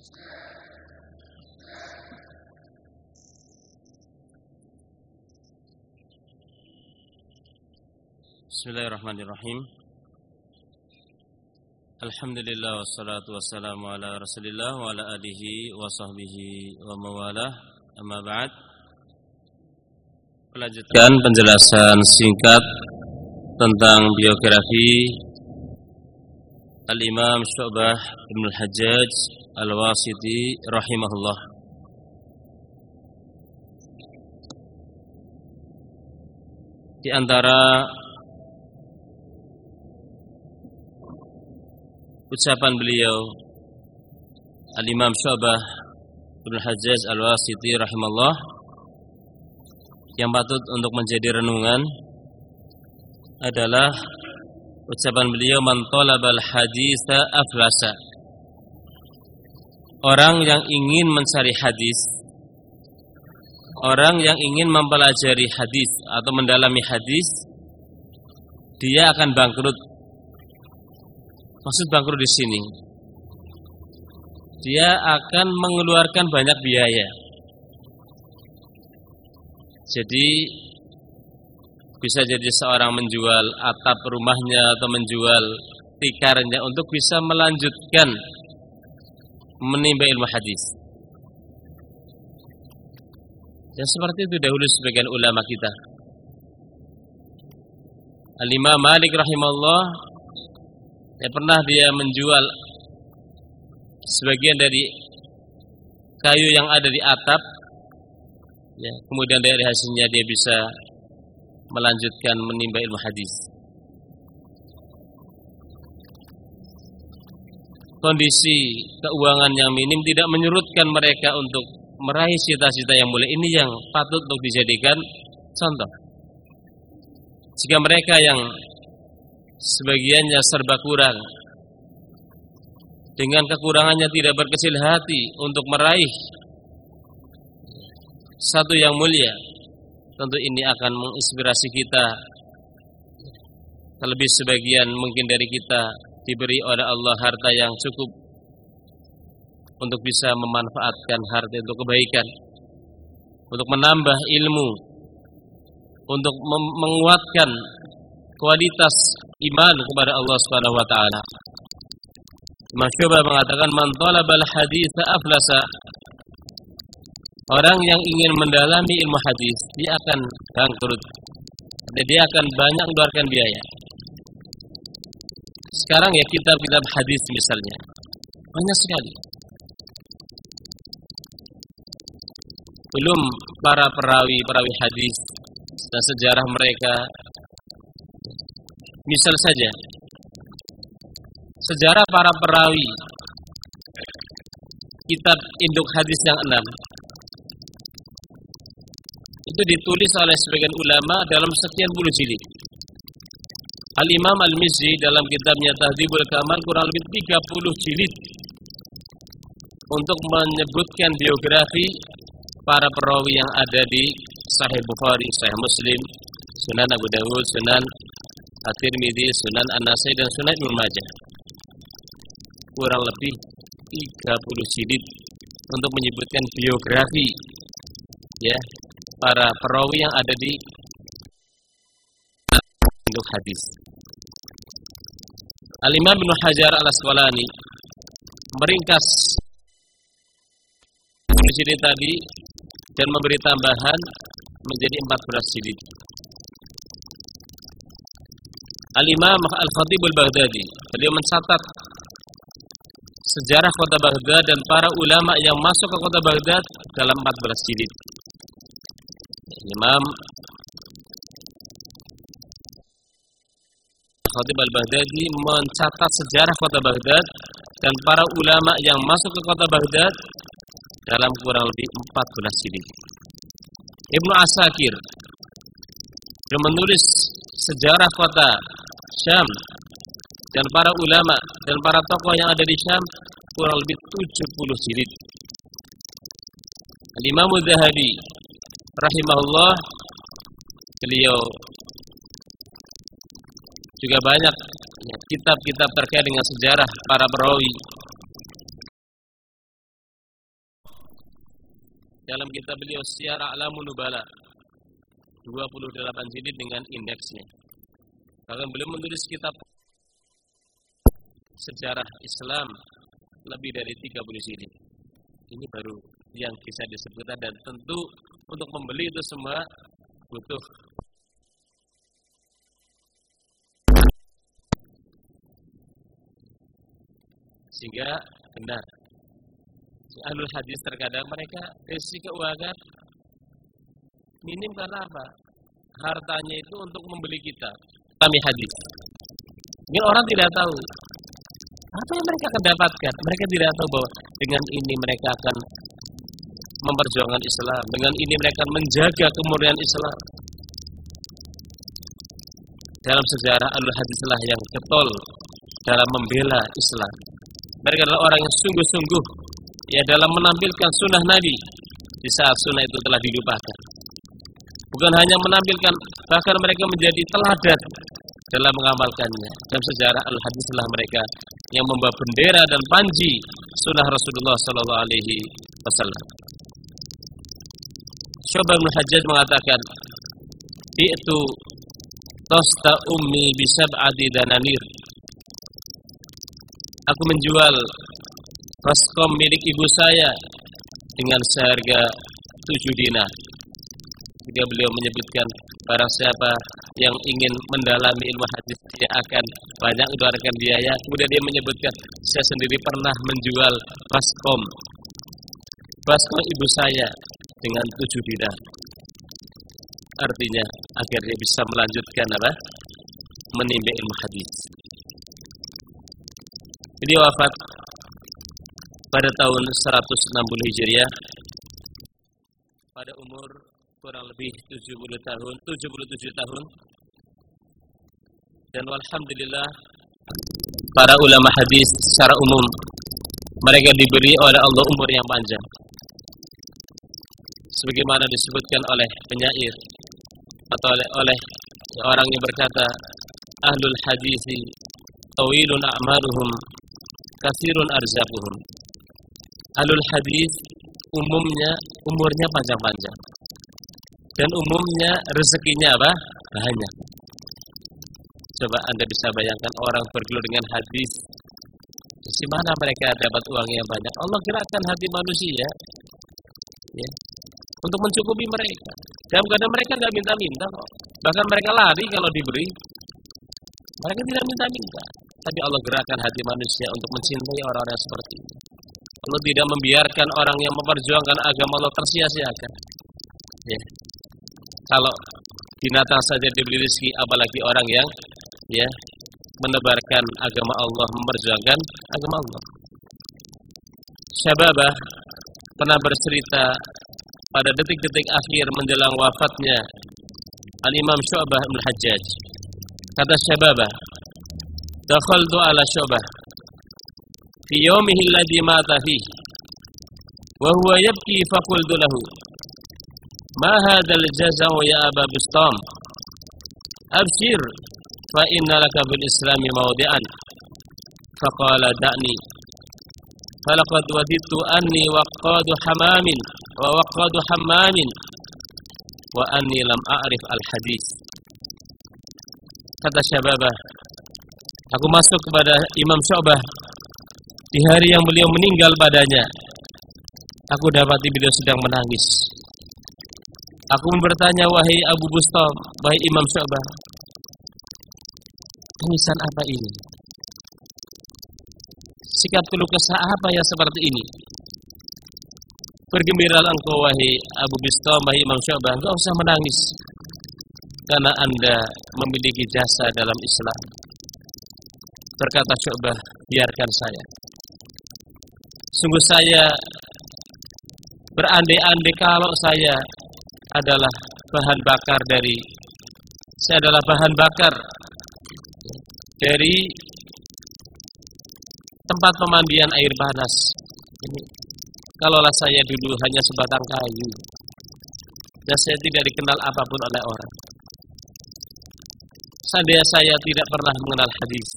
Bismillahirrahmanirrahim. Alhamdulillah wassalatu wassalamu ala rasulillah wa ala alihi wa sahbihi wa mawalah. Amma ba'd. Melanjutkan penjelasan singkat Tentang biografi Al-Imam Syu'bah Ibn Al-Hajjaj Al-Wasiti Rahimahullah. Di antara ucapan beliau Al-Imam Syu'bah Ibn Hajjaj Al-Wasiti rahimahullah yang patut untuk menjadi renungan adalah ucapan beliau man talabal haditha aflasa orang yang ingin mencari hadis orang yang ingin mempelajari hadis atau mendalami hadis dia akan bangkrut Maksud bangkrut di sini, dia akan mengeluarkan banyak biaya. Jadi bisa jadi seorang menjual atap rumahnya atau menjual tikarnya untuk bisa melanjutkan menimba ilmu hadis. Dan seperti itu dahulu sebagian ulama kita. Al-Imam Malik rahimahullah ya pernah dia menjual sebagian dari kayu yang ada di atap ya kemudian dari hasilnya dia bisa melanjutkan menimba ilmu hadis. Kondisi keuangan yang minim tidak menyurutkan mereka untuk meraih cita-cita yang mulia. Ini yang patut untuk dijadikan contoh. Jika mereka yang sebagiannya serba kurang dengan kekurangannya tidak berkecil hati untuk meraih satu yang mulia tentu ini akan menginspirasi kita terlebih sebagian mungkin dari kita diberi oleh Allah harta yang cukup untuk bisa memanfaatkan harta untuk kebaikan untuk menambah ilmu untuk menguatkan kualitas iman kepada Allah Subhanahu wa taala. Mengatakan man talabal hadis aflasa. Orang yang ingin mendalami ilmu hadis, dia akan bangkrut. Dan dia akan banyak mengeluarkan biaya. Sekarang ya kitab-kitab hadis misalnya. Banyak sekali. Belum para perawi-perawi hadis dan sejarah mereka Misal saja sejarah para perawi kitab induk hadis yang enam itu ditulis oleh sebagian ulama dalam sekian puluh jilid. Al-Imam Al-Mizzi dalam kitabnya Tahdhibul Kamal kurang lebih 30 jilid untuk menyebutkan biografi para perawi yang ada di Sahih Bukhari, Sahih Muslim, Sunan Abu Dawud, Sunan At-Tirmidzi, Sunan An-Nasai dan Sunan Ibnu Majah. Kurang lebih 30 jilid untuk menyebutkan biografi ya para perawi yang ada di untuk hadis. Al-Imam Ibnu Hajar Al-Asqalani meringkas jilid tadi dan memberi tambahan menjadi 14 jilid. Al-Imam Al-Khatib Al-Baghdadi beliau mencatat sejarah kota Baghdad dan para ulama yang masuk ke kota Baghdad dalam 14 jilid. Imam Khatib Al-Baghdadi mencatat sejarah kota Baghdad dan para ulama yang masuk ke kota Baghdad dalam kurang lebih 14 jilid. Ibnu Asakir yang menulis sejarah kota Syam dan para ulama dan para tokoh yang ada di Syam kurang lebih 70 jilid. Imam Zahabi rahimahullah beliau juga banyak kitab-kitab terkait dengan sejarah para perawi dalam kitab beliau Syiar A'lamun Nubala 28 jilid dengan indeksnya. Bahkan beliau menulis kitab sejarah Islam lebih dari 30 jilid. Ini baru yang bisa disebutkan dan tentu untuk membeli itu semua butuh sehingga benar Ahlul hadis terkadang mereka dari keuangan minim karena apa? Hartanya itu untuk membeli kita. Kami hadis. Ini orang tidak tahu apa yang mereka akan dapatkan. Mereka tidak tahu bahwa dengan ini mereka akan memperjuangkan Islam. Dengan ini mereka menjaga kemurnian Islam. Dalam sejarah alul hadislah yang ketol dalam membela Islam. Mereka adalah orang yang sungguh-sungguh ya dalam menampilkan sunnah Nabi di saat sunnah itu telah dilupakan. Bukan hanya menampilkan, bahkan mereka menjadi teladan dalam mengamalkannya. Dalam sejarah al-hadislah mereka yang membawa bendera dan panji sunnah Rasulullah Sallallahu Alaihi Wasallam. Syu'bah bin Hajjaj mengatakan, itu tosta ummi bisab'ati dananir. Aku menjual Baskom milik ibu saya dengan seharga tujuh dinar. Ketika beliau menyebutkan barang siapa yang ingin mendalami ilmu hadis dia akan banyak mengeluarkan biaya. Kemudian dia menyebutkan saya sendiri pernah menjual baskom baskom ibu saya dengan tujuh dinar. Artinya agar dia bisa melanjutkan apa? Menimba ilmu hadis. Beliau wafat pada tahun 160 Hijriah pada umur kurang lebih 70 tahun, 77 tahun. Dan alhamdulillah para ulama hadis secara umum mereka diberi oleh Allah umur yang panjang. Sebagaimana disebutkan oleh penyair atau oleh, oleh orang yang berkata ahlul hadisi tawilun a'maluhum kasirun arzaquhum. Alul hadis umumnya umurnya panjang-panjang. Dan umumnya rezekinya apa? Banyak. Coba anda bisa bayangkan orang bergelut dengan hadis di mana mereka dapat uang yang banyak? Allah gerakkan hati manusia. Ya, untuk mencukupi mereka dalam keadaan mereka nggak minta-minta kok bahkan mereka lari kalau diberi mereka tidak minta-minta tapi Allah gerakkan hati manusia untuk mencintai orang-orang seperti ini Allah tidak membiarkan orang yang memperjuangkan agama Allah tersia-siakan. Ya. Kalau binatang saja diberi rezeki, apalagi orang yang ya menebarkan agama Allah, memperjuangkan agama Allah. Syababah pernah bercerita pada detik-detik akhir menjelang wafatnya Al-Imam Syu'bah Al-Hajjaj. Kata Syababah, Dakhaltu ala Syu'bah fi yawmihi alladhi mata fihi wa huwa yabki faqultu lahu ma hadzal jazaa ya aba bustam abshir fa inna laka bil islami mawdi'an faqala da'ni falaqad wadidtu anni waqadu hamamin wa waqadu hammamin wa anni lam a'rif al hadis kata syababah aku masuk kepada Imam Syu'bah di hari yang beliau meninggal padanya, aku dapati beliau sedang menangis. Aku bertanya, wahai Abu Bustam, wahai Imam Syu'bah, tangisan apa ini? Sikap keluh kesah apa yang seperti ini? Bergembiralah engkau wahai Abu Bustam, wahai Imam Syu'bah, engkau usah menangis karena anda memiliki jasa dalam Islam. Berkata Syu'bah, biarkan saya. Sungguh saya berandai-andai kalau saya adalah bahan bakar dari saya adalah bahan bakar dari tempat pemandian air panas. Ini kalaulah saya dulu hanya sebatang kayu dan saya tidak dikenal apa pun oleh orang. Seandainya saya tidak pernah mengenal hadis.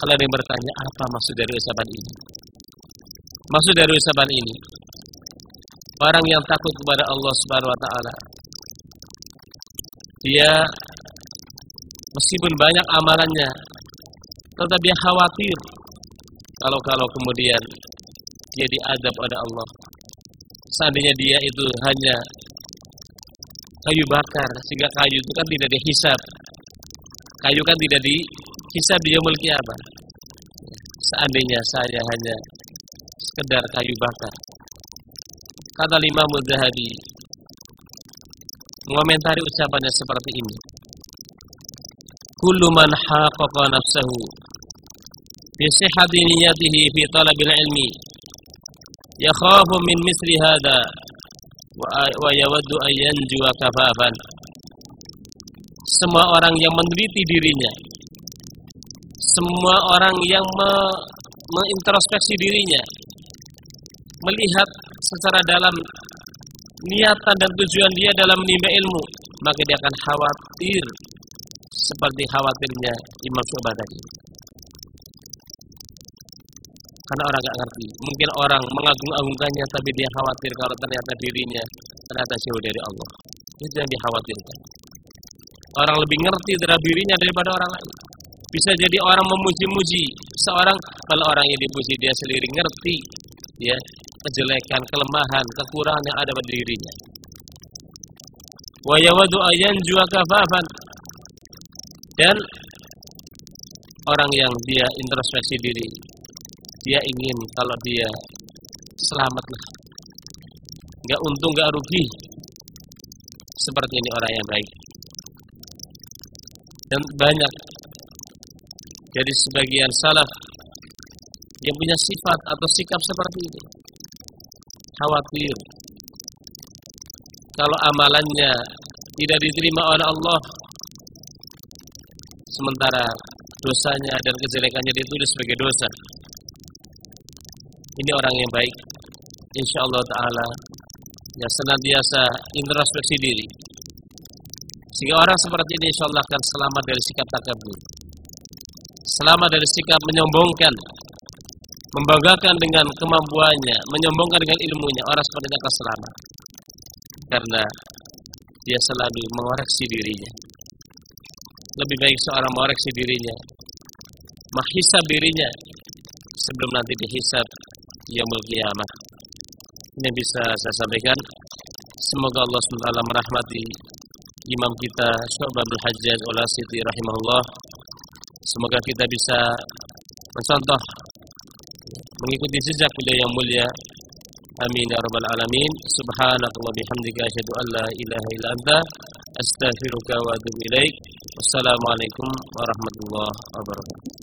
Kalau ada yang bertanya apa maksud dari ucapan ini? Maksud dari ucapan ini orang yang takut kepada Allah Subhanahu wa taala. Dia meskipun banyak amalannya, tetap dia khawatir kalau-kalau kemudian dia diadab oleh Allah. Seandainya dia itu hanya kayu bakar, sehingga kayu itu kan tidak dihisap. Kayu kan tidak dihisap di yaumul kiamat. Seandainya saya hanya sekedar kayu bakar. Kata Imam Zahabi mengomentari ucapannya seperti ini. Kullu man haqqaqa nafsahu fi sihhati niyyatihi fi talabil ilmi yakhafu min misli hadha wa yawaddu an yanjuwa kafafan. Semua orang yang meneliti dirinya. Semua orang yang me mengintrospeksi dirinya. Melihat secara dalam niatan dan tujuan dia dalam menimba ilmu maka dia akan khawatir seperti khawatirnya Imam Syu'bah tadi karena orang nggak ngerti. Mungkin orang mengagung-agungkannya tapi dia khawatir kalau ternyata dirinya ternyata jauh dari Allah. Itu yang dikhawatirkan. Orang lebih ngerti terhadap dirinya daripada orang lain. Bisa jadi orang memuji-muji. Seorang kalau orang yang dipuji dia sendiri ngerti ya kejelekan, kelemahan, kekurangan yang ada pada dirinya. Wa yawadu ayan jua kafafan. Dan orang yang dia introspeksi diri, dia ingin kalau dia selamat lah. Enggak untung, enggak rugi. Seperti ini orang yang baik. Dan banyak jadi sebagian salaf yang punya sifat atau sikap seperti ini khawatir kalau amalannya tidak diterima oleh Allah sementara dosanya dan kejelekannya ditulis sebagai dosa ini orang yang baik insya Allah taala yang senantiasa introspeksi diri sehingga orang seperti ini insya Allah akan selamat dari sikap takabur selamat dari sikap menyombongkan membanggakan dengan kemampuannya, menyombongkan dengan ilmunya, orang seperti ini akan selamat. Karena dia selalu mengoreksi dirinya. Lebih baik seorang mengoreksi dirinya, menghisab dirinya sebelum nanti dihisab yaumul qiyamah. Ini bisa saya sampaikan. Semoga Allah SWT merahmati imam kita Syu'bah bin Hajjaj Siti rahimahullah. Semoga kita bisa mencontoh mengikuti jejak beliau yang mulia. Amin ya rabbal alamin. Subhanaka wa bihamdika asyhadu an la ilaha illa anta astaghfiruka wa atubu ilaik. Wassalamualaikum warahmatullahi wabarakatuh.